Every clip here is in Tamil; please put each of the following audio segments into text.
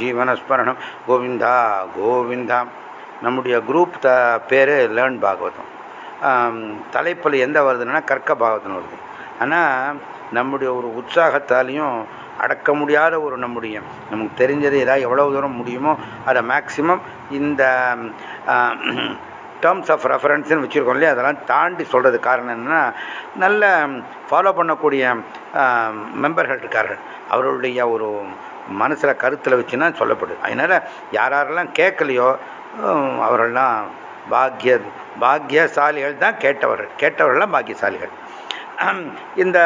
ஜீவனஸ்மரணம். கோவிந்தா கோவிந்தா. நம்முடைய குரூப் த பேர் லேர்ன் பாகவதம். தலைப்பில் எந்த வருதுன்னா கற்க பாகவதம் வருது. ஆனால் நம்முடைய ஒரு உற்சாகத்தாலையும் அடக்க முடியாத ஒரு நம்முடைய நமக்கு தெரிஞ்சது ஏதாவது எவ்வளவு தூரம் முடியுமோ அதை மேக்சிமம் இந்த டேர்ம்ஸ் ஆஃப் ரெஃபரன்ஸ்னு வச்சுருக்கோம் இல்லையா? அதெல்லாம் தாண்டி சொல்கிறது காரணம் என்னென்னா நல்ல ஃபாலோ பண்ணக்கூடிய மெம்பர்கள் இருக்கார்கள். அவர்களுடைய ஒரு மனசில் கருத்தில் வச்சுன்னா சொல்லப்படுது அதனால் யார் யாரெல்லாம் கேட்கலையோ அவர்கள்லாம் பாக்கிய பாக்கியசாலிகள் தான் கேட்டவர்கள் கேட்டவர்கள்லாம் பாக்கியசாலிகள் இந்த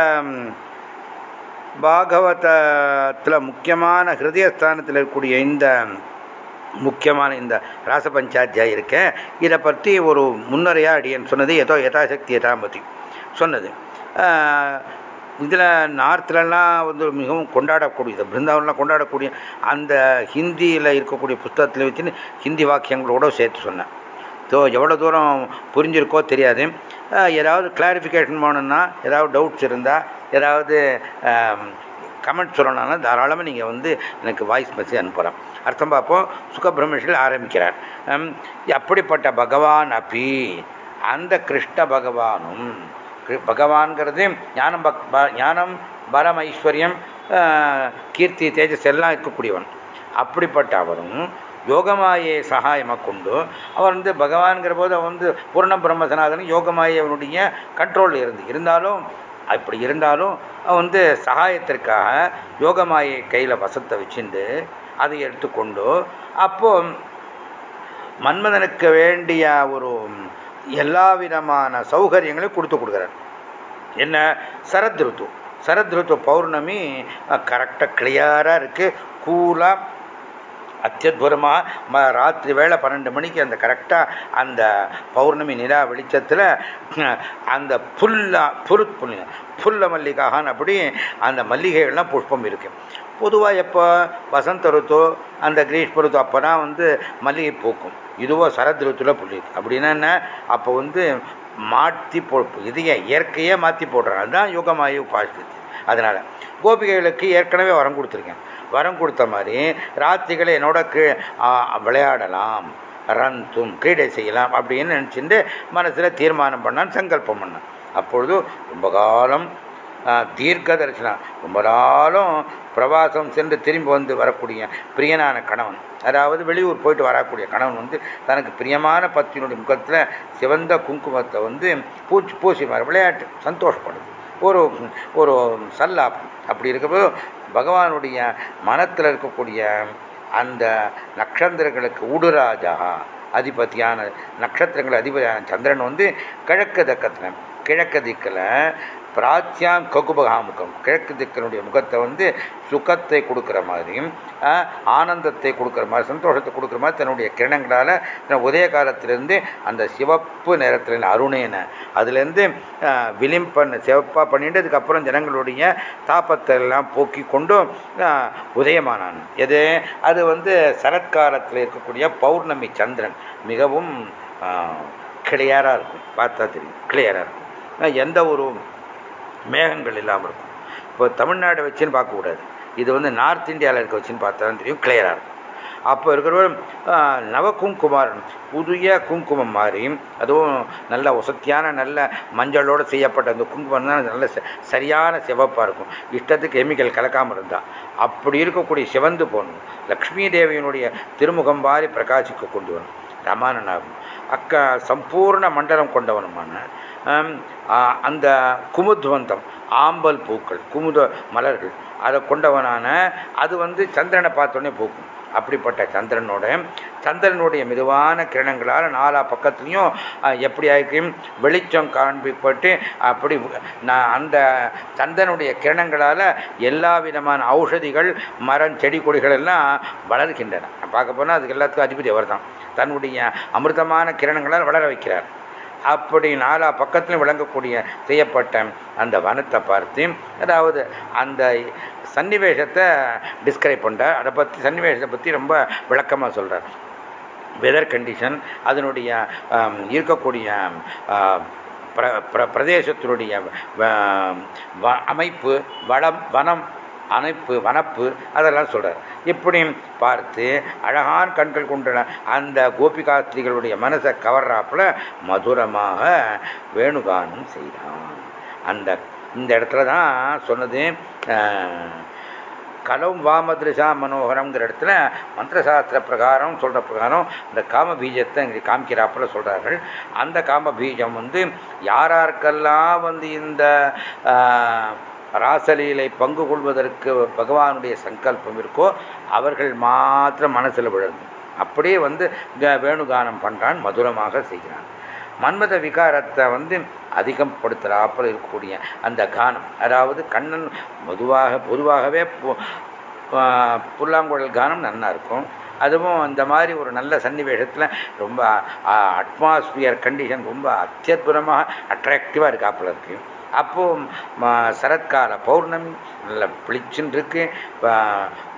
பாகவதத்தில் முக்கியமான ஹிருதயஸ்தானத்தில் இருக்கக்கூடிய இந்த முக்கியமான இந்த ராசபஞ்சாத்தியாய் இருக்கேன் இதை பற்றி ஒரு முன்னரையாக அடியன் சொன்னது ஏதோ யதாசக்தி யதாமதி சொன்னது. இதில் நார்த்துலலாம் வந்து மிகவும் கொண்டாடக்கூடியது பிருந்தாவனம்லாம் கொண்டாடக்கூடிய அந்த ஹிந்தியில் இருக்கக்கூடிய புஸ்தகத்தில் வச்சுன்னு ஹிந்தி வாக்கியங்களோட சேர்த்து சொன்னேன். ஸோ எவ்வளோ தூரம் புரிஞ்சிருக்கோ தெரியாது. ஏதாவது கிளாரிஃபிகேஷன் வேணும்னா ஏதாவது டவுட்ஸ் இருந்தால் ஏதாவது கமெண்ட் சொல்லணும்னா தாராளமாக நீங்கள் வந்து எனக்கு வாய்ஸ் மெசேஜ் அனுப்பலாம் அர்த்தம் பார்ப்போம். சுகபிரமேஷில் ஆரம்பிக்கிறார். அப்படிப்பட்ட பகவான் அப்பி அந்த கிருஷ்ண பகவானும் பகவான்கிறது ஞானம் பக் ஞானம் பலம் ஐஸ்வர்யம் கீர்த்தி தேஜஸ் எல்லாம் இருக்கக்கூடியவன். அப்படிப்பட்ட அவரும் யோகமாயை சகாயமாக கொண்டு அவர் வந்து பகவான்கிற போது அவன் வந்து பூர்ண பிரம்மசனாதனும் யோகமாயவனுடைய கண்ட்ரோல் இருந்து இருந்தாலும் அப்படி இருந்தாலும் அவன் வந்து சகாயத்திற்காக யோகமாயை கையில் வசத்தை வச்சுண்டு அதை எடுத்துக்கொண்டு அப்போ மன்மதனுக்கு வேண்டிய ஒரு எல்லா விதமான சௌகரியங்களையும் கொடுத்து கொடுக்குறார். என்ன? சரத் ருத்து. சரத் ருத்து பௌர்ணமி கரெக்டாக கிளியராக இருக்குது கூலாக அத்தியுதமாக ம ராத்திரி வேளை பன்னெண்டு மணிக்கு அந்த கரெக்டாக அந்த பௌர்ணமி நிலா வெளிச்சத்தில் அந்த புல்லா புரு புல்ல புல்ல மல்லிகாகான் அப்படி அந்த மல்லிகைகள்லாம் புஷ்பம் இருக்குது பொதுவாக எப்போ வசந்த ருத்து அந்த கிரீஷ்ம ருத்து அப்போ தான் வந்து மல்லிகை பூக்கும். இதுவோ சரத் ருத்துல புள்ளி அப்படின்னா என்ன? அப்போ வந்து மாற்றி போ இதையே இயற்கையே மாற்றி போடுறாங்க. அதுதான் யுகமாயு உபாசி அதனால் கோபிகைகளுக்கு ஏற்கனவே வரம் கொடுத்துருக்கேன். வரம் கொடுத்த மாதிரி ராத்திரிகளை என்னோட கீ விளையாடலாம். ரந்தும் கிரீடை செய்யலாம் அப்படின்னு நினச்சிட்டு மனசில் தீர்மானம் பண்ணான் சங்கல்பம் பண்ணான். அப்பொழுது ரொம்ப காலம் தீர்க்க தரிசனம். ரொம்ப நாளும் பிரவாசம் சென்று திரும்பி வந்து வரக்கூடிய பிரியனான கணவன் அதாவது வெளியூர் போயிட்டு வரக்கூடிய கணவன் வந்து தனக்கு பிரியமான பத்தினுடைய முகத்தில் சிவந்த குங்குமத்தை வந்து பூச்சி பூசி விளையாட்டு சந்தோஷப்படுது. ஒரு ஒரு சல்லாப் அப்படி இருக்கப்போ பகவானுடைய மனத்தில் இருக்கக்கூடிய அந்த நட்சத்திரங்களுக்கு ஊடுராஜா அதிபதியான நட்சத்திரங்கள் அதிபதியான சந்திரன் வந்து கிழக்கு தக்கத்தில் கிழக்கு திக்கில் பிராச்சியாம் ககுபகாமுகம். கிழக்கு திக்கனுடைய முகத்தை வந்து சுகத்தை கொடுக்குற மாதிரியும் ஆனந்தத்தை கொடுக்குற மாதிரி சந்தோஷத்தை கொடுக்குற மாதிரி தன்னுடைய கிரணங்களால் உதய காலத்திலேருந்து அந்த சிவப்பு நிறத்தில் அருணேன அதுலேருந்து விளிம்பன் சிவப்பாக பண்ணிட்டு அதுக்கப்புறம் ஜனங்களுடைய தாப்பத்தை எல்லாம் போக்கி கொண்டும் உதயமானான். எது? அது வந்து சரத்காலத்தில் இருக்கக்கூடிய பௌர்ணமி சந்திரன். மிகவும் கிளியராக இருக்கும். பார்த்தா தெரியும். கிளியராக இருக்கும். எந்த ஒரு மேகங்கள் இல்லாமல் இருக்கும். இப்போ தமிழ்நாடு வச்சுன்னு பார்க்கக்கூடாது. இது வந்து நார்த் இந்தியாவில் இருக்க வச்சுன்னு பார்த்தா தான் தெரியும் கிளியராக இருக்கும். அப்போ இருக்கிறவர் நவ புதிய குங்குமம் மாதிரி அதுவும் நல்ல வசத்தியான நல்ல மஞ்சளோடு செய்யப்பட்ட அந்த குங்குமம் தான் நல்ல சரியான சிவப்பாக இருக்கும். இஷ்டத்துக்கு கெமிக்கல் கலக்காமல் இருந்தால் அப்படி இருக்கக்கூடிய சிவந்து போகணும். லக்ஷ்மி தேவியினுடைய திருமுகம் மாதிரி பிரகாசிக்க கொண்டு வரும் ரமானனாகும் அக்க சம்பூர்ண மண்டலம் கொண்டவனுமான அந்த குமுத்வந்தம் ஆம்பல் பூக்கள் குமுத மலர்கள் அதை கொண்டவனான அது வந்து சந்திரனை பார்த்தோன்னே பூக்கும் அப்படிப்பட்ட சந்திரனோட சந்திரனுடைய மெதுவான கிரணங்களால் நாலா பக்கத்துலேயும் எப்படி ஆகிக்கும் வெளிச்சம் காண்பிப்பட்டு அப்படி நான் அந்த சந்திரனுடைய கிரணங்களால் எல்லா விதமான ஔஷதிகள் மரம் செடி கொடிகள் எல்லாம் வளர்கின்றன. பார்க்க போனால் அதுக்கு எல்லாத்துக்கும் அதிபதி அவர் தான் தன்னுடைய அமிர்தமான கிரணங்களால் வளர வைக்கிறார். அப்படி நாலா பக்கத்திலும் விளங்கக்கூடிய செய்யப்பட்ட அந்த வனத்தை பார்த்து அதாவது அந்த சன்னிவேஷத்தை டிஸ்கிரைப் பண்ணுறார் அதை பற்றி சன்னிவேஷத்தை பற்றி ரொம்ப விளக்கமாக சொல்கிறார் வெதர் கண்டிஷன் அதனுடைய இருக்கக்கூடிய பிர பிர பிரதேசத்தினுடைய அமைப்பு வளம் வனம் அணைப்பு வனப்பு அதெல்லாம் சொல்கிறார் இப்படி பார்த்து அழகான் கண்கள் கொண்டன அந்த கோபிகாஸ்திரிகளுடைய மனசை கவர்றாப்புல மதுரமாக வேணுகானம் செய்தான். அந்த இந்த இடத்துல தான் சொன்னது கலம் வாமதிருஷா மனோகரம்ங்கிற இடத்துல மந்திரசாஸ்திர பிரகாரம் சொல்கிற பிரகாரம் இந்த காம பீஜத்தை இங்கே காமிக்கிறாப்புல சொல்கிறார்கள் அந்த காம பீஜம் வந்து யாராருக்கெல்லாம் வந்து இந்த ராசலீலை பங்கு கொள்வதற்கு பகவானுடைய சங்கல்பம் இருக்கோ அவர்கள் மாத்திரம் மனசில் விழுந்து அப்படியே வந்து வேணுகானம் பண்ணுறான் மதுரமாக செய்கிறான். மன்மத விகாரத்தை வந்து அதிகப்படுத்துகிறாப்பில் இருக்கக்கூடிய அந்த கானம். அதாவது கண்ணன் பொதுவாக பொதுவாகவே புல்லாங்குழல் கானம் நல்லா இருக்கும். அதுவும் அந்த மாதிரி ஒரு நல்ல சன்னிவேஷத்தில் ரொம்ப அட்மாஸ்பியர் கண்டிஷன் ரொம்ப அத்தியுதமாக அட்ராக்டிவாக இருக்காப்புல இருக்குது அப்போது சரத்கால பௌர்ணமி நல்ல பிளிச்சுன்னு இருக்கு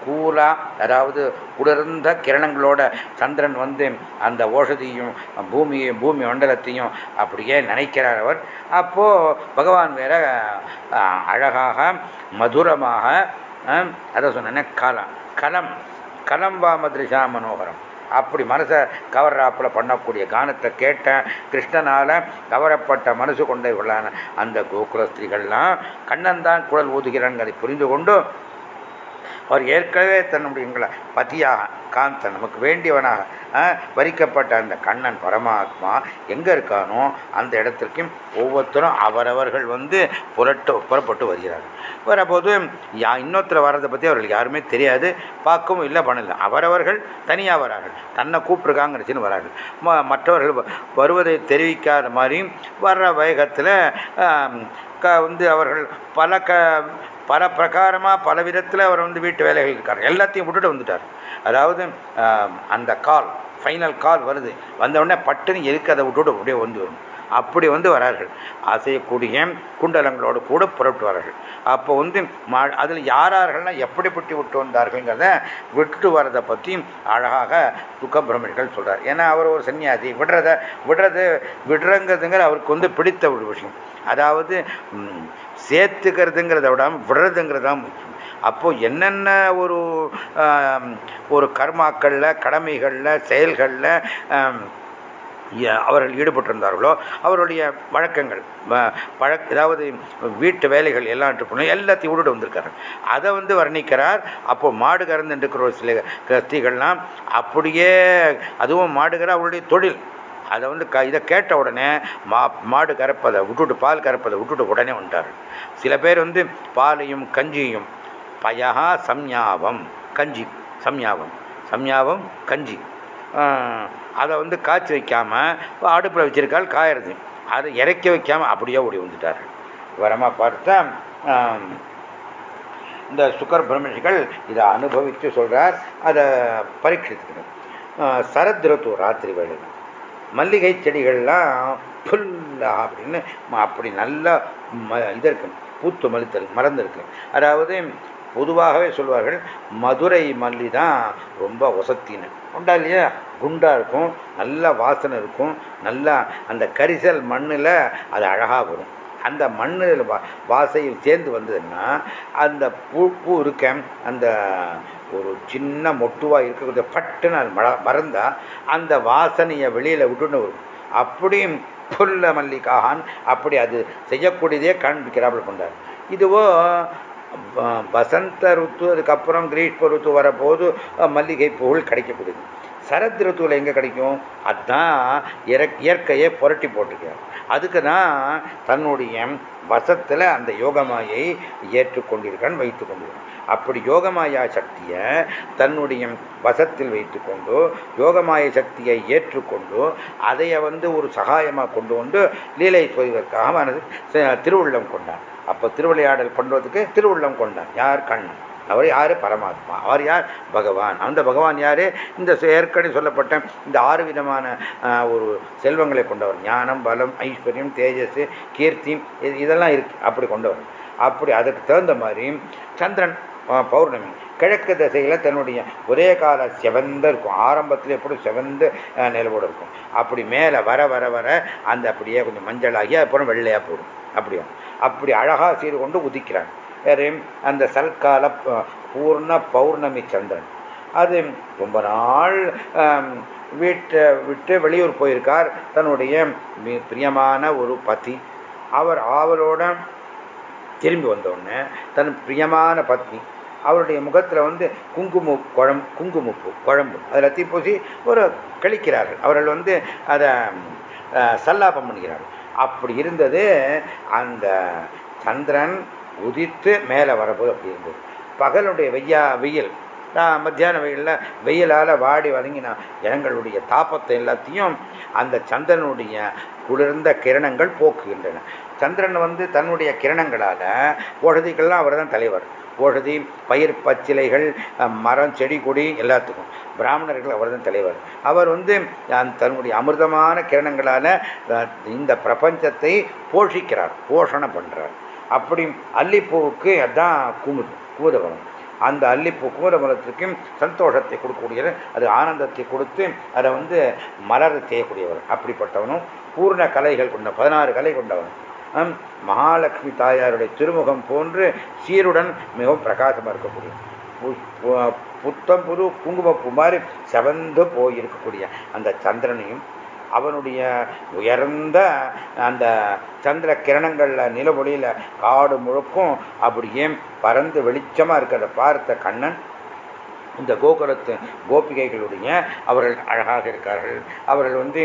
கூலா அதாவது குளிர்ந்த கிரணங்களோட சந்திரன் வந்து அந்த ஓஷதியும் பூமியையும் பூமி மண்டலத்தையும் அப்படியே நினைக்கிறார் அவர். அப்போது பகவான் வேற அழகாக மதுரமாக அதை சொன்னேன்னா கலம் கலம் கலம் வா மதுரிஷா மனோகரம். அப்படி மனசை கவர்றாப்புல பண்ணக்கூடிய கானத்தை கேட்ட கிருஷ்ணனால் கவரப்பட்ட மனசு கொண்டவர்களான அந்த கோகுலஸ்திரிகள்லாம் கண்ணன் தான் குழல் ஊதுகிறான்களை புரிந்து கொண்டு அவர் ஏற்கனவே தன்னுடைய எங்களை பதியாக காந்தன் நமக்கு வேண்டியவனாக வரிக்கப்பட்ட அந்த கண்ணன் பரமாத்மா எங்கே இருக்கானோ அந்த இடத்திற்கும் ஒவ்வொருத்தரும் அவரவர்கள் வந்து புரட்டு புறப்பட்டு வருகிறார்கள். வரபோது யா இன்னொருத்தர் வர்றதை பற்றி அவர்களுக்கு யாருமே தெரியாது பார்க்கவும் இல்லை பண்ணல. அவரவர்கள் தனியாக வரார்கள். தன்னை கூப்பிட்ருக்காங்கன்னு வரார்கள். மற்றவர்கள் வருவதை தெரிவிக்காத மாதிரியும் வர்ற வேகத்தில் க வந்து அவர்கள் பல க பல பிரகாரமாக பல விதத்தில் அவர் வந்து வீட்டு வேலைகள் இருக்கார். எல்லாத்தையும் விட்டுட்டு வந்துட்டார். அதாவது அந்த கால் ஃபைனல் கால் வருது. வந்தவுடனே பட்டுன்னு எதுக்கு அதை விட்டுட்டு அப்படியே வந்து வரும். அப்படி வந்து வரார்கள். அசையக்கூடிய குண்டலங்களோடு கூட புறப்பட்டு வரார்கள். அப்போ வந்து மா அதில் யாரார்கள்லாம் எப்படிப்பட்டு விட்டு வந்தார்கள்ங்கிறத விட்டு வரதை பற்றியும் அழகாக துக்கபிரமணிகள் சொல்கிறார் ஏன்னா அவர் ஒரு சன்னியாசி விடுறத விடுறது விடுறங்கிறதுங்கிற அவருக்கு வந்து பிடித்த ஒரு விஷயம். அதாவது சேர்த்துக்கிறதுங்கிறத விட விடுறதுங்கிறது தான் முக்கியம். அப்போது என்னென்ன ஒரு ஒரு கர்மாக்களில் கடமைகளில் செயல்களில் அவர்கள் ஈடுபட்டிருந்தார்களோ அவருடைய வழக்கங்கள் பழக் ஏதாவது வீட்டு வேலைகள் எல்லாம் இருக்கணும் எல்லாத்தையும் விட்டுட்டு வந்திருக்காரு. அதை வந்து வர்ணிக்கிறார். அப்போ மாடு கறந்து இருக்கிற ஒரு சில கஸ்திகள்லாம் அப்படியே அதுவும் மாடுகிற அவருடைய தொழில். அதை வந்து க இதை கேட்ட உடனே மா மாடு கறப்பதை விட்டுட்டு பால் கறப்பதை விட்டுட்டு உடனே வந்துட்டார். சில பேர் வந்து பாலையும் கஞ்சியும் பயகா சம்யாவம் கஞ்சி சம்யாவம் சம்யாவம் கஞ்சி. அதை வந்து காய்ச்சி வைக்காமல் அடுப்பில் வச்சிருக்கால் காயறது. அதை இறக்கி வைக்காமல் அப்படியே ஓடி வந்துட்டார். வரமாக பார்த்தா இந்த சுக்கர் பிரம்மணிகள் இதை அனுபவித்து சொல்கிறார் அதை பரீட்சித்துக்கணும். சரத் ருத்து ராத்திரி வேலை மல்லிகை செடிகள்லாம் ஃபுல்லா அப்படின்னு அப்படி நல்லா ம இது இருக்கு. பூத்து மலித்தல் மறந்துருக்கு. அதாவது பொதுவாகவே சொல்வார்கள் மதுரை மல்லி தான் ரொம்ப ஒசத்தின்னு உண்டா இல்லையா? குண்டாக இருக்கும் நல்ல வாசனை இருக்கும் நல்லா அந்த கரிசல் மண்ணில் அது அழகாக வரும். அந்த மண்ணில் வா வாசையில் சேர்ந்து வந்ததுன்னா அந்த பூ பூ இருக்க அந்த ஒரு சின்ன மொட்டுவாக இருக்கக்கூடிய பட்டுன்னு அது மழ மறந்தால் அந்த வாசனையை வெளியில் விட்டுன்னு வரும். அப்படியும் புல்ல மல்லிகாகான் அப்படி அது செய்யக்கூடியதே காண்பிக்கிறார்கள் கொண்டார். இதுவோ வசந்த ருத்து அதுக்கப்புறம் கிரீஷ்ம ருத்து வரபோது மல்லிகை பூவில் கிடைக்கக்கூடியது. சரத் ருத்துவில் எங்கே கிடைக்கும்? அதுதான் இயற்கையை புரட்டி போட்டிருக்கார் அதுக்கு தான் தன்னுடைய வசத்தில் அந்த யோகமாயை ஏற்றுக்கொண்டிருக்கான் வைத்து கொண்டிருக்கான் அப்படி யோகமாயா சக்தியை தன்னுடைய வசத்தில் வைத்துக்கொண்டு யோகமாய சக்தியை ஏற்றுக்கொண்டு அதையை வந்து ஒரு சகாயமாக கொண்டு வந்து லீலை செய்வதற்காக மனது திருவுள்ளம் கொண்டான். அப்போ திருவிளையாடல் பண்ணுறதுக்கு திருவுள்ளம் கொண்டான். யார்? கண்ணன். அவர் யார்? பரமாத்மா. அவர் யார்? பகவான். அந்த பகவான் யார்? இந்த ஏற்கனவே சொல்லப்பட்ட இந்த ஆறு விதமான ஒரு செல்வங்களை கொண்டவர். ஞானம் பலம் ஐஸ்வர்யம் தேஜஸ் கீர்த்தி இதெல்லாம் இருக்கு. அப்படி கொண்டவர். அப்படி அதுக்கு தகுந்த மாதிரி சந்திரன் பௌர்ணமி. கிழக்கு திசையில் தன்னுடைய ஒரே கால செவந்த இருக்கும். ஆரம்பத்தில் எப்படி செவந்த நிலவோடு இருக்கும். அப்படி மேலே வர வர வர அந்த அப்படியே கொஞ்சம் மஞ்சளாகி அப்புறம் வெள்ளையாக போடும். அப்படியும் அப்படி அழகாக செய்து கொண்டு உதிக்கிறாங்க வேறையும் அந்த சல்கால பூர்ண பௌர்ணமி சந்திரன். அது ரொம்ப நாள் வீட்டை விட்டு வெளியூர் போயிருக்கார். தன்னுடைய பிரியமான ஒரு பதி. அவர் ஆவலோட திரும்பி வந்தோடனே தன் பிரியமான பத்னி அவருடைய முகத்தில் வந்து குங்குமு குழம்பு குங்குமப்பு குழம்பு. அதில் பூசி ஒரு கழிக்கிறார்கள் அவர்கள் வந்து அதை சல்லாபம் பண்ணுகிறார்கள். அப்படி இருந்தது அந்த சந்திரன் உதித்து மேலே வரப்போது அப்படி இருந்தது. பகலுடைய வெய்யா வெயில். மத்தியான வெயிலில் வெயிலால் வாடி வதங்கின ஜனங்களுடைய தாப்பத்தை எல்லாத்தையும் அந்த சந்திரனுடைய குளிர்ந்த கிரணங்கள் போக்குகின்றன. சந்திரன் வந்து தன்னுடைய கிரணங்களால் ஓஷதிக்கெல்லாம் அவர் தான் தலைவர். ஓஷதி பயிர் பச்சிலைகள் மரம் செடி கொடி எல்லாத்துக்கும். பிராமணர்கள் அவர் தான் தலைவர். அவர் வந்து தன்னுடைய அமிர்தமான கிரணங்களால் இந்த பிரபஞ்சத்தை போஷிக்கிறார் போஷணம் பண்ணுறார் அப்படி அல்லிப்பூவுக்கு அதான் கூமுது கூதவனம் அந்த அல்லிப்பூ கூதமலத்திற்கும் சந்தோஷத்தை கொடுக்கக்கூடியது. அது ஆனந்தத்தை கொடுத்து அதை வந்து மலர செய்யக்கூடியவர் அப்படிப்பட்டவனும் பூர்ண கலைகள் கொண்ட பதினாறு கலை கொண்டவன். மகாலட்சுமி தாயாருடைய திருமுகம் போன்று சீருடன் மிகவும் பிரகாசமாக இருக்கக்கூடிய புத்தம் புது குங்குமப்பூ மாதிரி செவந்து போயிருக்கக்கூடிய அந்த சந்திரனையும் அவனுடைய உயர்ந்த அந்த சந்திர கிரணங்களில் நிலவொளியில் காடு முழுக்கும் அப்படியே பறந்து வெளிச்சமாக இருக்கிறத பார்த்த கண்ணன் இந்த கோகுலத்து கோபிகைகளுடைய அவர்கள் அழகாக இருக்கார்கள். அவர்கள் வந்து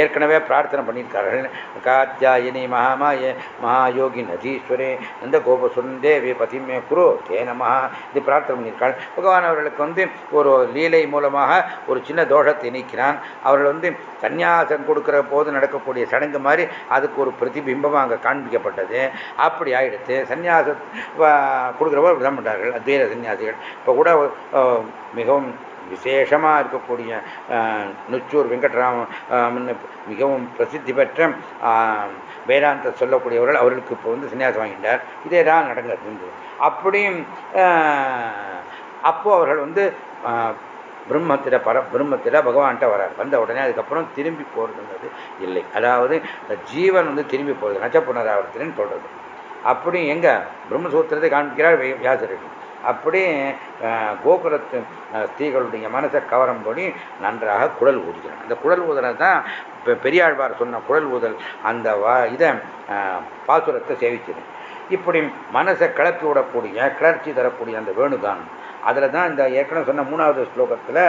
ஏற்கனவே பிரார்த்தனை பண்ணியிருக்கார்கள். காத்தியாயினி மகாமாய மகாயோகி நதீஸ்வரே இந்த கோபசுந்தேவி பதிமே குரு தே இது பிரார்த்தனை பண்ணியிருக்காள். பகவான் அவர்களுக்கு வந்து ஒரு லீலை மூலமாக ஒரு சின்ன தோஷத்தை நீக்கிறான் அவர்கள் வந்து சன்னியாசம் கொடுக்குற போது நடக்கக்கூடிய சடங்கு மாதிரி அதுக்கு ஒரு பிரதிபிம்பமாக அங்கே காண்பிக்கப்பட்டது. அப்படி ஆகிடுத்து சன்னியாசம் கொடுக்குறப்போ விதம் பண்ணார்கள் அத்வைத சன்னியாசிகள் இப்போ கூட மிகவும் விசேஷமாக இருக்கக்கூடிய நுச்சூர் வெங்கட்ராமன் மிகவும் பிரசித்தி பெற்ற வேதாந்த சொல்லக்கூடியவர்கள் அவர்களுக்கு இப்போ வந்து சன்னியாசம் வாங்கிட்டார். இதே தான் நடந்தது அப்படியும் அப்போது அவர்கள் வந்து பிரம்மத்தில் பர பிரம்மத்தில் பகவான்கிட்ட வரார். வந்த உடனே அதுக்கப்புறம் திரும்பி போகிறதுங்கிறது இல்லை. அதாவது இந்த ஜீவன் வந்து திரும்பி போகிறது நச்ச புனராவர்த்தனைன்னு சொல்கிறது அப்படி எங்கே? பிரம்மசூத்திரத்தை காண்பிக்கிறார் வியாசர்கள் அப்படி கோகுலத்து ஸ்திரீகளுடைய மனசை கவரும்படி நன்றாக குழல் ஊதுகிறான். அந்த குழல் ஊதலை தான் இப்போ பெரியாழ்வார் சொன்ன குழல் ஊதல். அந்த வா இதை பாசுரத்தை சேவிச்சது இப்படி மனசை கிளப்பி விடக்கூடிய கிளர்ச்சி தரக்கூடிய அந்த வேணுதான். அதில் தான் இந்த ஏற்கனவே சொன்ன மூணாவது ஸ்லோகத்தில்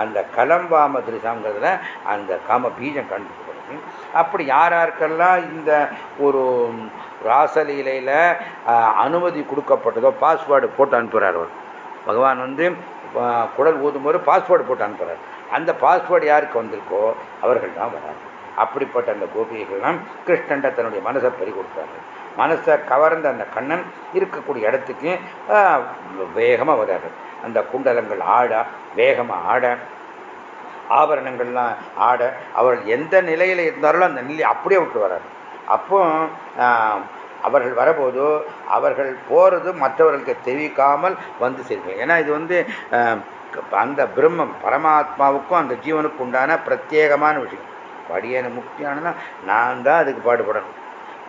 அந்த கலம்பாம திருசாங்கிறதுல அந்த காம பீஜம் கண்டுபிடிக்கிறது அப்படி யார் யாருக்கெல்லாம் இந்த ஒரு ராசலீலையில் அனுமதி கொடுக்கப்பட்டதோ பாஸ்வேர்டு போட்டு அனுப்புகிறார் அவர். பகவான் வந்து குடல் ஊதும்போது பாஸ்வேர்டு போட்டு அனுப்புகிறார் அந்த பாஸ்வேர்டு யாருக்கு வந்திருக்கோ அவர்கள் தான் வராது அப்படிப்பட்ட அந்த கோபிகைகள்லாம் கிருஷ்ணண்ட தன்னுடைய மனசை பறி கொடுத்தாரு மனசை கவர்ந்த அந்த கண்ணன் இருக்கக்கூடிய இடத்துக்கு வேகமாக வராரு. அந்த குண்டலங்கள் ஆட வேகமாக ஆட ஆபரணங்கள்லாம் ஆட அவர்கள் எந்த நிலையில் இருந்தாலும் அந்த நிலை அப்படியே விட்டு வராரு. அப்போ அவர்கள் வரபோது அவர்கள் போகிறது மற்றவர்களுக்கு தெரிவிக்காமல் வந்து சேர்க்கணும் ஏன்னா இது வந்து அந்த பிரம்மம் பரமாத்மாவுக்கும் அந்த ஜீவனுக்கு உண்டான பிரத்யேகமான விஷயம். படியான முக்தியானதான் நான் தான் அதுக்கு பாடுபடணும்.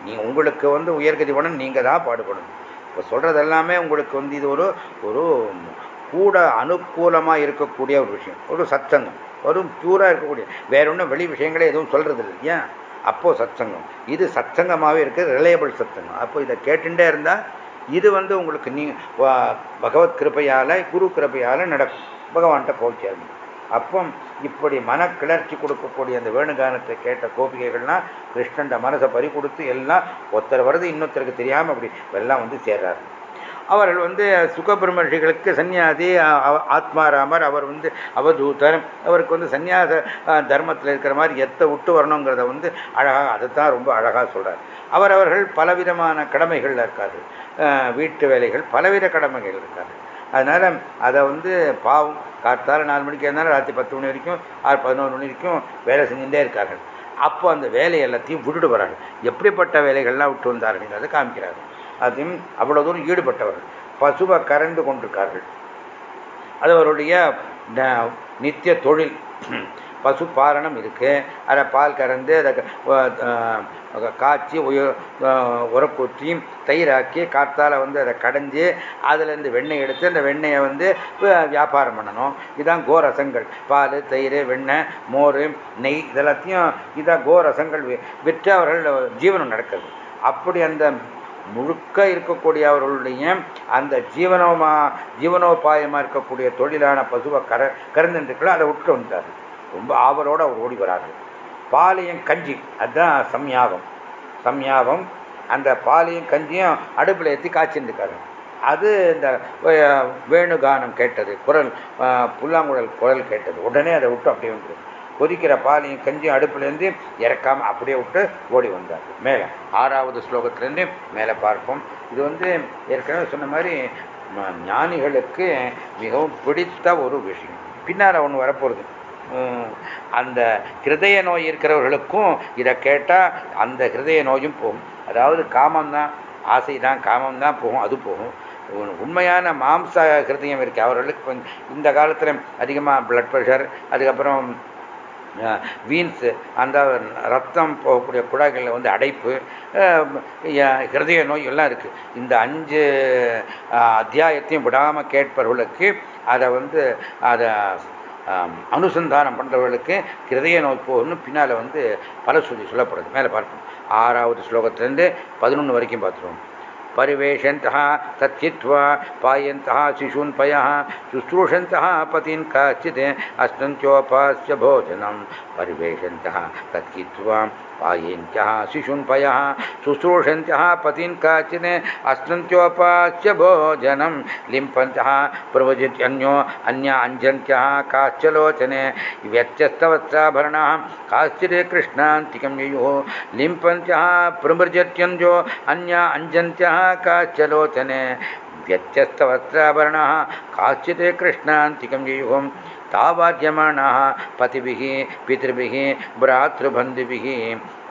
நீ உங்களுக்கு வந்து உயர்கதி பண்ணணும் நீங்கள் தான் பாடுபடணும். இப்போ சொல்கிறது எல்லாமே உங்களுக்கு வந்து இது ஒரு ஒரு கூட அனுகூலமாக இருக்கக்கூடிய ஒரு விஷயம். ஒரு சத்தங்கம் ஒரு பியூராக இருக்கக்கூடிய வேற ஒன்றும் வெளி விஷயங்களே எதுவும் சொல்கிறது இல்லை இல்லையா? அப்போது சத்சங்கம். இது சத்சங்கமாகவே இருக்குது ரிலையபிள் சத்சங்கம். அப்போ இதை கேட்டுட்டே இருந்தால் இது வந்து உங்களுக்கு நீ பகவத் கிருப்பையால் குரு கிருப்பையால் நடக்கும். பகவான்கிட்ட போய் சேரணும் அப்போ இப்படி மன கிளர்ச்சி கொடுக்கக்கூடிய அந்த வேணுகானத்தை கேட்ட கோபிகைகள்லாம் கிருஷ்ணன் மனசை பறி கொடுத்து எல்லாம் ஒருத்தர் வருது இன்னொருத்தருக்கு தெரியாமல் அப்படி எல்லாம் வந்து சேர்றாரு. அவர்கள் வந்து சுகபிரமர்ஷிகளுக்கு சன்னியாதி ஆத்மாராமர் அவர் வந்து அவதூதர் அவருக்கு வந்து சன்னியாச தர்மத்தில் இருக்கிற மாதிரி எத்தை விட்டு வரணுங்கிறத வந்து அழகாக அதை தான் ரொம்ப அழகாக சொல்கிறார் அவரவர்கள் பலவிதமான கடமைகளில் இருக்கார்கள் வீட்டு வேலைகள் பலவித கடமைகள் இருக்கார்கள் அதனால் அதை வந்து பாவம் காத்தால நாலு மணிக்கு இருந்தாலும் ராத்திரி பத்து மணி வரைக்கும் ஆறு பதினோரு மணி வரைக்கும் வேலை செஞ்சுட்டே இருக்கார்கள். அப்போ அந்த வேலை எல்லாத்தையும் விட்டுட்டு வராங்க எப்படிப்பட்ட வேலைகள்லாம் விட்டு வந்தார்கள்ங்கிறத காமிக்கிறார்கள் அதையும் அவ்வளோ தூரம் ஈடுபட்டவர்கள். பசுவை கறந்து கொண்டிருக்கார்கள். அது அவருடைய நித்திய தொழில். பசு பாரணம் இருக்குது அதை பால் கறந்து அதை காய்ச்சி உரக்கூற்றி தயிராக்கி காற்றால் வந்து அதை கடைஞ்சி அதுலேருந்து வெண்ணெய் எடுத்து அந்த வெண்ணெயை வந்து வியாபாரம் பண்ணணும். இதுதான் கோரசங்கள். பால் தயிர் வெண்ணெய் மோர் நெய் இதெல்லாத்தையும் இதான் கோரசங்கள். விற்று அவர்கள் ஜீவனம் நடக்குது அப்படி அந்த முழுக்க இருக்கக்கூடிய அவர்களுடைய அந்த ஜீவனோமா ஜீவனோபாயமாக இருக்கக்கூடிய தொழிலான பசுவை கர கறந்துட்டுருக்கலாம் அதை விட்டு வந்துட்டார். ரொம்ப ஆவலோடு அவர் ஓடி வரார்கள் பாலியம் கஞ்சி அதுதான் சம்யாபம் சம்யாபம் அந்த பாலியும் கஞ்சியும் அடுப்பில் ஏற்றி காய்ச்சிருந்துக்காரு அது இந்த வேணுகானம் கேட்டது குரல் புல்லாங்குழல் குரல் கேட்டது. உடனே அதை விட்டு அப்படியே வந்துடும் கொதிக்கிற பாலையும் கஞ்சியும் அடுப்புலேருந்து இறக்காமல் அப்படியே விட்டு ஓடி வந்தார். மேலே ஆறாவது ஸ்லோகத்திலேருந்து மேலே பார்ப்போம். இது வந்து ஏற்கனவே சொன்ன மாதிரி ஞானிகளுக்கு மிகவும் பிடித்த ஒரு விஷயம். பின்னால் ஒன்று வரப்போகிறது அந்த ஹிருதய நோய் இருக்கிறவர்களுக்கும் இதை கேட்டால் அந்த ஹிருதய நோயும் போகும். அதாவது காமம்தான் ஆசை தான் காமம் தான் போகும் அது போகும். உண்மையான மாம்ச ஹிருதயம் இருக்குது அவர்களுக்கு இந்த காலத்தில் அதிகமாக ப்ளட் ப்ரெஷர் அதுக்கப்புறம் வீன்ஸு அந்த ரத்தம் போகக்கூடிய குழாய்களில் வந்து அடைப்பு ஹிருதய நோய் எல்லாம் இருக்குது இந்த அஞ்சு அத்தியாயத்தையும் விடாமல் கேட்பவர்களுக்கு அதை வந்து அதை அனுசந்தானம் பண்ணுறவர்களுக்கு ஹிருதய நோய் போகணும்னு பின்னால் வந்து பல சொல்லி சொல்லப்படுது. மேலே பார்ப்போம். ஆறாவது ஸ்லோகத்திலேருந்து பதினொன்று வரைக்கும் பார்த்துருவோம். परिवेशन्तः तच्चित्वा पायन्तः शिशून् पयः शुश्रूषन्तः पतीन् काश्चित् अस्तन्त्योपास्य भोजनं परिवेशन्तः तत्कित्वा पायन्त्यः पयः शुश्रूषन्त्यः पतीन् काचित् अस्तन्त्योपास्य भोजनं लिम्पन्तः प्रवजित्यन्यो अन्या अञ्जन्त्यः काश्चलोचने व्यत्यस्तवस्त्राभरणाः काश्चित् कृष्णान्तिकं युयुः, लिम्पन्त्यः प्रमृजत्यन्यो अन्या अञ्जन्त्यः काश्चलोचने व्यत्यस्तवस्त्राभरणाः काश्चित् तावाद्यमानाः पतिभिः पितृभिः भ्रातृबन्धुभिः।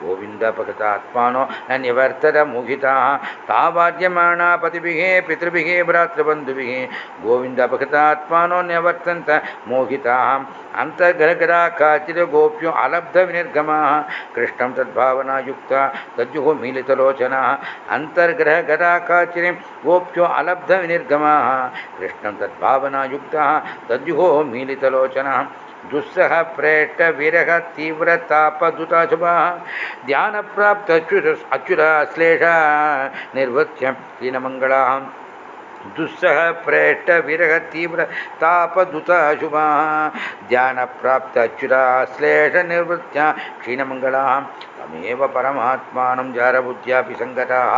गोविन्दपकृतात्मानो न निवर्तनमुहिताः तावाद्यमाना पतिभिः पितृभिः भ्रातृबन्धुभिः गोविन्दपकृतात्मानो निवर्तन्त मोहिताः अन्तर्गरगरा काचित् गोप्यो अलब्धविनिर्गमाः कृष्णं तद्भावनायुक्ता तद्युः मीलितलोचनाः अन्तर्ग्रहगरा काचित् गोप्यो अलब्धविनिर्गमाः कृष्णं तद्भावनायुक्ताः तद्युः मीलितलोचनाः दुस्सह प्रेट विरह तीव्र ताप दुताशुभा ध्यान प्राप्त अच्युत अच्युत श्लेष। निर्वृत्य दीनमंगला दुस्सह प्रेट विरह तीव्र ताप दुताशुभा ध्यान प्राप्त अच्युत श्लेष निर्वृत्य क्षीणमंगला தமேவ பரமாத்மானம் ஜாரபுத்தியாபி சங்கதாக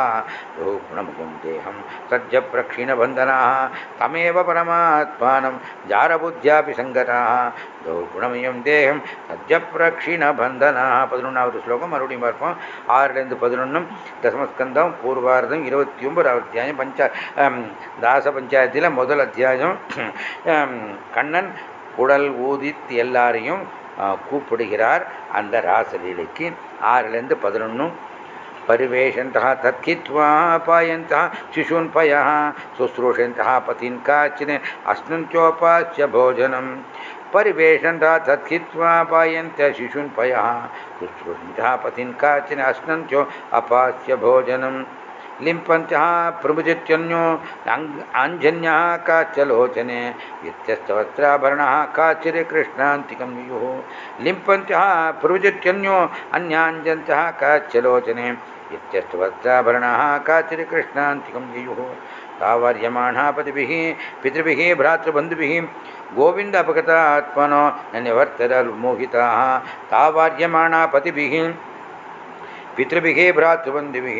ரூக்ணமுகம் தேகம் சஜ்ஜ பிரக்ஷிணபந்தனாக தமேவ பரமாத்மானம் ஜாரபுத்தியாபி சங்கதாக ரூக்ணமயம் தேகம் சஜ்ஜ பிரக்ஷிணபந்தனாக பதினொன்றாவது ஸ்லோகம் மறுபடியும் பார்ப்போம் ஆறுலேருந்து பதினொன்றும் தசமஸ்கந்தம் பூர்வார்த்தம் இருபத்தி ஒன்பது அத்தியாயம் பஞ்சா தாச பஞ்சாயத்தில் முதல் அத்தியாயம் கண்ணன் குடல் ஊதித் எல்லாரையும் கூப்பிடுகிறார் அந்த ராசலீலைக்கு ஆறுலேருந்து பதினொன்று परिवेशन्तः तत्कित्वा पायन्तः शिशून् पयः शुश्रूषन्तः पतीन् काचिन् अश्नन्त्योपास्य भोजनं परिवेशन्तः तत्कित्वा पायन्त्य शिशून् पयः शुश्रूषन्तः पतीन् काचिन् अश्नन्त्यो अपास्य भोजनं लिम्पन्त्यः प्रभुजित्यन्यो आञ्जन्यः काच्चलोचने व्यत्यस्तवस्त्राभरणः काचिरे कृष्णान्तिकं युः लिम्पन्त्यः प्रभुजित्यन्यो अन्याञ्जन्त्यः काच्चलोचने व्यत्यस्तवस्त्राभरणः काचिरे कृष्णान्तिकं युः तावर्यमाणः पतिभिः, पितृभिः, भ्रातृबन्धुभिः, गोविन्द अपगतात्मनो न निवर्तनमोहिताः तावार्यमाणा पतिभिः पितृभिः भ्रातृबन्धुभिः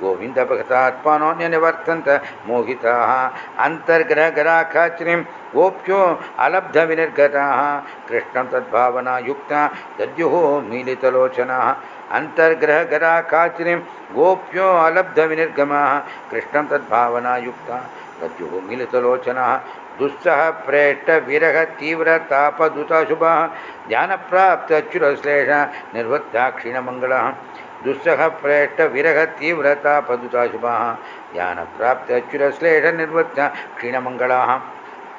गोविन्दभक्तात्मानो निवर्तन्त मोहिताः अन्तर्ग्रहगराखाचिनीं गोप्यो अलब्धविनिर्गताः, कृष्णं तद्भावनायुक्ता दद्युः मीलितलोचनाः अन्तर्ग्रहगराखाचिनीं गोप्यो अलब्धविनिर्गमाः, कृष्णं तद्भावनायुक्ता दद्युः मीलितलोचनाः दुस्सह प्रेष्ट विरह तीव्रतापदुताशुभः ध्यानप्राप्त अच्युरश्लेष निर्वृत्ता दुस्सह प्रेष्ट विरह तीव्रता पदुता शुभाः ज्ञानप्राप्त्यच्युरश्लेषनिर्वत्य क्षीणमङ्गलाः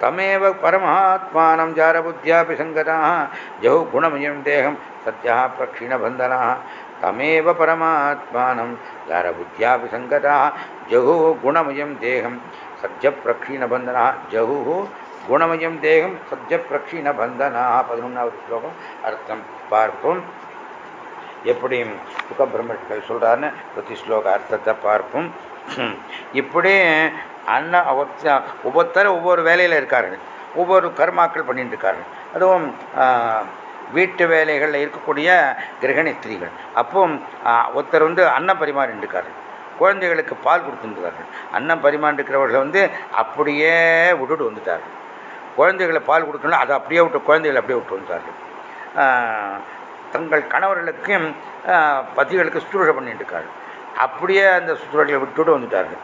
तमेव परमात्मानं जारबुद्ध्यापि सङ्गताः जहुः गुणमयं देहं सत्याः प्रक्षीणबन्धनाः तमेव परमात्मानं जारबुद्ध्यापि सङ्गताः जहुः गुणमयं देहं सद्यप्रक्षीणबन्धनाः जहुः गुणमयं देहं सद्यप्रक्षीणबन्धनाः पदनूनावत् श्लोकम् अर्थं पार्तुं எப்படியும் அர்த்தம் சுக பிரம்மர்கள் சொல்கிறாருன்னு பிரதி ஸ்லோக அர்த்தத்தை பார்ப்போம். இப்படி அண்ணன் ஒவ்வொருத்தரும் ஒவ்வொரு வேலையில் இருக்காருங்க ஒவ்வொரு கர்மாக்கள் பண்ணிட்டு இருக்காரு அதுவும் வீட்டு வேலைகளில் இருக்கக்கூடிய கிரகணி ஸ்திரீகள் அப்போ ஒருத்தர் வந்து அன்னம் பரிமாறிட்டுருக்காரு குழந்தைகளுக்கு பால் கொடுத்துருக்கார்கள் அன்னம் பரிமாண்டிருக்கிறவர்கள் வந்து அப்படியே விட்டுட்டு வந்துட்டார்கள். குழந்தைகளை பால் கொடுக்கணும் அதை அப்படியே விட்டு குழந்தைகளை அப்படியே விட்டு வந்துட்டார்கள். தங்கள் கணவர்களுக்கும் பதிகளுக்கு சுற்றுலா பண்ணிட்டு இருக்கார்கள் அப்படியே அந்த சுற்றுலாக்களை விட்டுட்டு வந்துட்டார்கள்.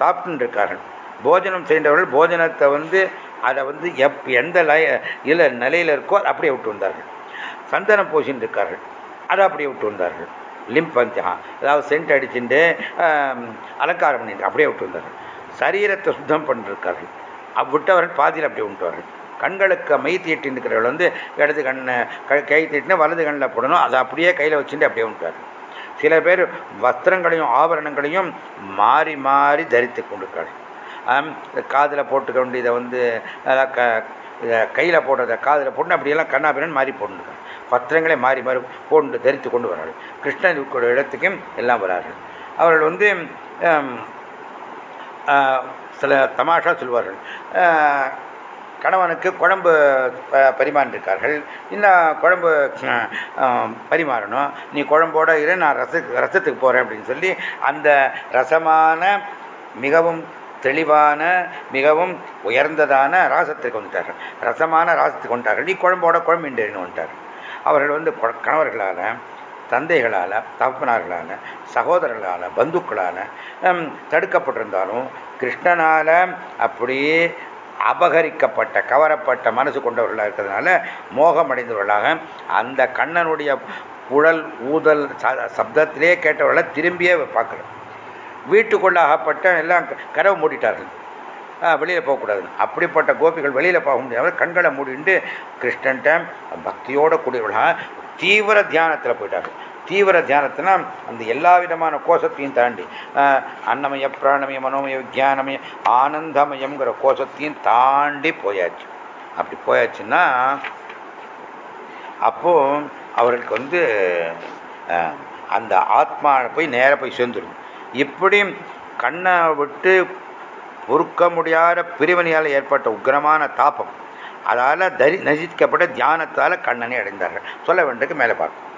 சாப்பிட்டு இருக்கார்கள் போஜனம் செய்கின்றவர்கள் போஜனத்தை வந்து அதை வந்து எப் எந்த லய இல்லை நிலையில் இருக்கோ அப்படியே விட்டு வந்தார்கள். சந்தனம் பூசின்னு இருக்கார்கள் அதை அப்படியே விட்டு வந்தார்கள். லிம் அதாவது சென்ட் அடிச்சுட்டு அலங்காரம் பண்ணிட்டு அப்படியே விட்டு வந்தார்கள். சரீரத்தை சுத்தம் பண்ணிருக்கார்கள். விட்டவர்கள் பாதியில் அப்படியே விட்டுவார்கள் கண்களுக்கு மை தீட்டின்னு இருக்கிறவர்கள் வந்து இடது கண்ணை கை தீட்டினா வலது கண்ணில் போடணும். அதை அப்படியே கையில் வச்சுட்டு அப்படியே விட்டார்கள் சில பேர் வஸ்திரங்களையும் ஆபரணங்களையும் மாறி மாறி தரித்து கொண்டிருக்கார்கள் காதில் போட்டுக்க வேண்டியதை வந்து க கையில் போடுறத காதில் போட்டு அப்படியெல்லாம் கண்ணாபிரன் மாறி போட்டுருக்காங்க பத்திரங்களை மாறி மாறி போட்டு தரித்து கொண்டு வரார்கள் கிருஷ்ணன் இடத்துக்கும் எல்லாம் வரார்கள். அவர்கள் வந்து சில தமாஷா சொல்வார்கள். கணவனுக்கு குழம்பு பரிமாறிருக்கார்கள். இன்னும் குழம்பு பரிமாறணும். நீ குழம்போட இரு நான் ரச ரசத்துக்கு போகிறேன் அப்படின்னு சொல்லி அந்த ரசமான மிகவும் தெளிவான மிகவும் உயர்ந்ததான ராசத்திற்கு வந்துட்டார்கள். ரசமான ராசத்துக்கு வந்துட்டார்கள். நீ குழம்போட குழம்பின்றேன்னு வந்துட்டார் அவர்கள் வந்து கணவர்களால் தந்தைகளால் தகப்பனார்களால் சகோதரர்களால் பந்துக்களால் தடுக்கப்பட்டிருந்தாலும் கிருஷ்ணனால் அப்படியே அபகரிக்கப்பட்ட கவரப்பட்ட மனசு கொண்டவர்களாக இருக்கிறதுனால மோகமடைந்தவர்களாக அந்த கண்ணனுடைய குழல் ஊதல் சப்தத்திலே கேட்டவர்களை திரும்பியே பார்க்குறோம் வீட்டுக்குள்ளே அகப்பட்ட எல்லாம் கதவை மூடிட்டார்கள். வெளியில் போகக்கூடாது அப்படிப்பட்ட கோபிகள் வெளியில் போக முடியாமல் கண்களை மூடிட்டு கிருஷ்ணன்ட்ட பக்தியோட கூடியவர்களாக தீவிர தியானத்தில் போயிட்டார்கள். தீவிர தியானத்தினா அந்த எல்லா விதமான கோஷத்தையும் தாண்டி அன்னமய பிராணமய மனோமய விஜயானமய ஆனந்தமயங்கிற கோஷத்தையும் தாண்டி போயாச்சு. அப்படி போயாச்சுன்னா அப்போ அவர்களுக்கு வந்து அந்த ஆத்மா போய் நேராக போய் சேர்ந்துடும் இப்படி கண்ணை விட்டு பொறுக்க முடியாத பிரிவினையால் ஏற்பட்ட உக்கிரமான தாபம் அதால் தரி நசிக்கப்பட்ட தியானத்தால் கண்ணனை அடைந்தார்கள். சொல்ல வேண்டியதுக்கு மேலே பார்க்கும்